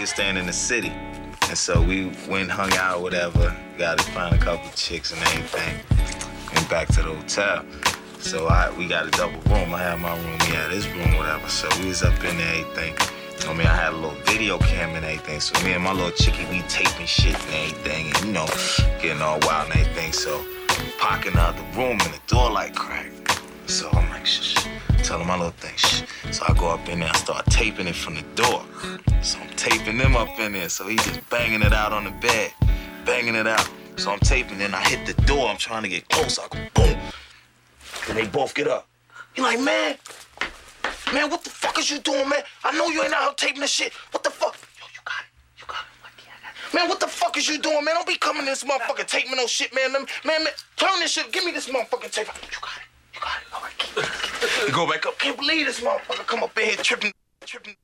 he was staying in the city. And so we went, hung out, whatever. Got to find a couple chicks and everything. Went back to the hotel. So I we got a double room. I had my room, he had his room, whatever. So we was up in there, everything. I mean, I had a little video cam and everything. So me and my little chickie, we taping shit and everything, and you know, getting all wild and everything. So pocking out the room and the door like crack. So I'm like, shh, shh. Telling him my little thing. So I go up in there, I start taping it from the door. So I'm taping them up in there. So he's just banging it out on the bed, banging it out. So I'm taping, and I hit the door. I'm trying to get close. I go boom. Then they both get up. He like, man, man, what the fuck is you doing, man? I know you ain't out here taping this shit. What the fuck? Yo, you got it. You got it. I. Man, what the fuck is you doing, man? Don't be coming to this motherfucking tape me no shit, man. Man, man, man, turn this shit. Give me this motherfucking tape. You got it. You got it. All right, keep it. You go back up. Can't believe this motherfucker come up in here tripping, tripping.